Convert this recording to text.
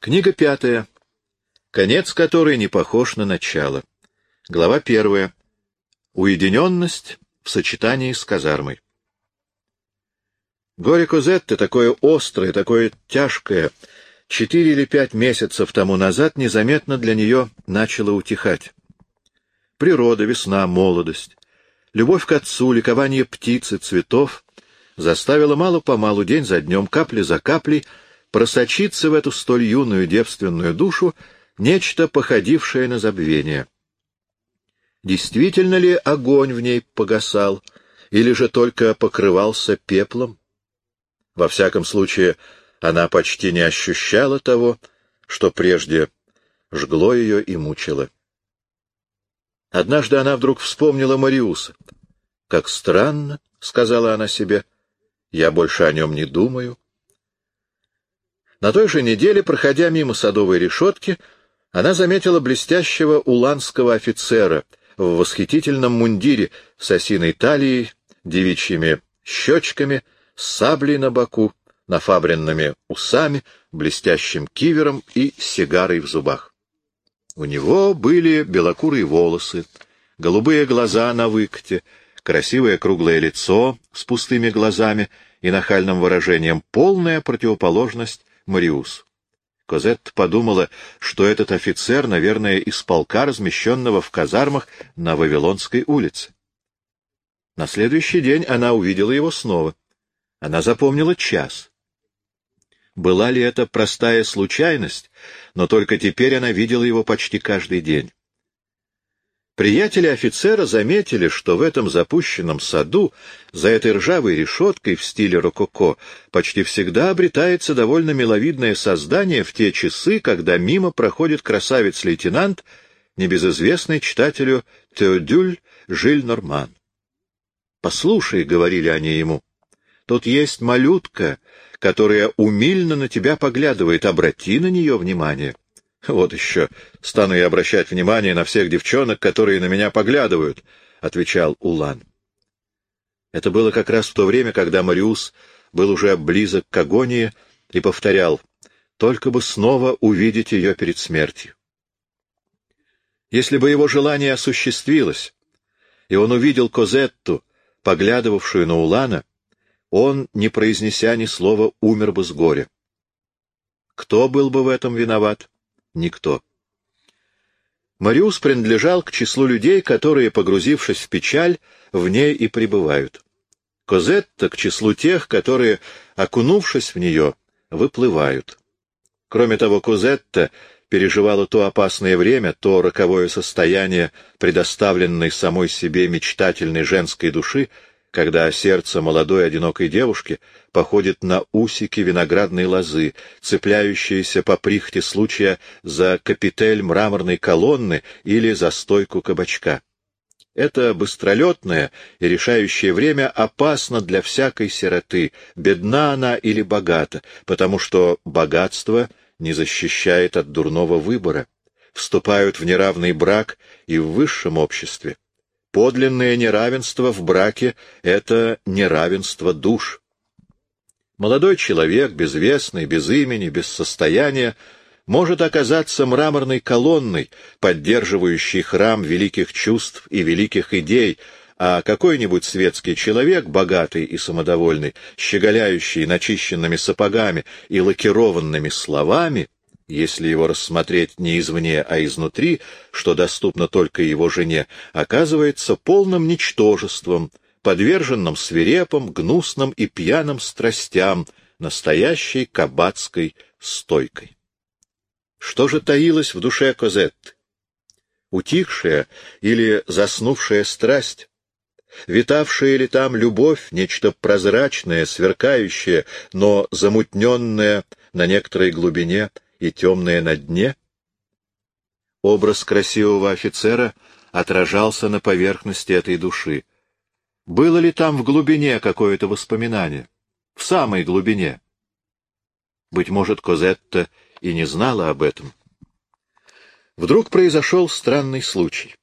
Книга пятая, конец которой не похож на начало. Глава первая. Уединенность в сочетании с казармой. Горе Козетты, такое острое, такое тяжкое, четыре или пять месяцев тому назад незаметно для нее начало утихать. Природа, весна, молодость, любовь к отцу, ликование птиц и цветов заставила мало-помалу, день за днем, капли за каплей, просочиться в эту столь юную девственную душу нечто, походившее на забвение. Действительно ли огонь в ней погасал, или же только покрывался пеплом? Во всяком случае, она почти не ощущала того, что прежде жгло ее и мучило. Однажды она вдруг вспомнила Мариуса. «Как странно», — сказала она себе, — «я больше о нем не думаю». На той же неделе, проходя мимо садовой решетки, она заметила блестящего уланского офицера в восхитительном мундире с осиной талией, девичьими щечками, саблей на боку, нафабренными усами, блестящим кивером и сигарой в зубах. У него были белокурые волосы, голубые глаза на выкате, красивое круглое лицо с пустыми глазами и нахальным выражением, полная противоположность Мариус. Козетта подумала, что этот офицер, наверное, из полка, размещенного в казармах на Вавилонской улице. На следующий день она увидела его снова. Она запомнила час. Была ли это простая случайность, но только теперь она видела его почти каждый день. Приятели офицера заметили, что в этом запущенном саду, за этой ржавой решеткой в стиле рококо, почти всегда обретается довольно миловидное создание в те часы, когда мимо проходит красавец-лейтенант, небезызвестный читателю Теодюль Жиль Норман. «Послушай», — говорили они ему, — «тут есть малютка, которая умильно на тебя поглядывает, обрати на нее внимание. Вот еще, стану я обращать внимание на всех девчонок, которые на меня поглядывают, — отвечал Улан. Это было как раз в то время, когда Мариус был уже близок к агонии и повторял, только бы снова увидеть ее перед смертью. Если бы его желание осуществилось, и он увидел Козетту, поглядывавшую на Улана, он, не произнеся ни слова, умер бы с горя. Кто был бы в этом виноват? Никто. Мариус принадлежал к числу людей, которые, погрузившись в печаль, в ней и пребывают. Козетта — к числу тех, которые, окунувшись в нее, выплывают. Кроме того, Козетта переживала то опасное время, то роковое состояние, предоставленной самой себе мечтательной женской души, когда сердце молодой одинокой девушки походит на усики виноградной лозы, цепляющиеся по прихте случая за капитель мраморной колонны или за стойку кабачка. Это быстролетное и решающее время опасно для всякой сироты, бедна она или богата, потому что богатство не защищает от дурного выбора. Вступают в неравный брак и в высшем обществе. Подлинное неравенство в браке — это неравенство душ. Молодой человек, безвестный, без имени, без состояния, может оказаться мраморной колонной, поддерживающей храм великих чувств и великих идей, а какой-нибудь светский человек, богатый и самодовольный, щеголяющий начищенными сапогами и лакированными словами, если его рассмотреть не извне, а изнутри, что доступно только его жене, оказывается полным ничтожеством, подверженным свирепым, гнусным и пьяным страстям, настоящей кабацкой стойкой. Что же таилось в душе Козетты? Утихшая или заснувшая страсть? Витавшая ли там любовь, нечто прозрачное, сверкающее, но замутненное на некоторой глубине — и темное на дне? Образ красивого офицера отражался на поверхности этой души. Было ли там в глубине какое-то воспоминание? В самой глубине? Быть может, Козетта и не знала об этом. Вдруг произошел странный случай.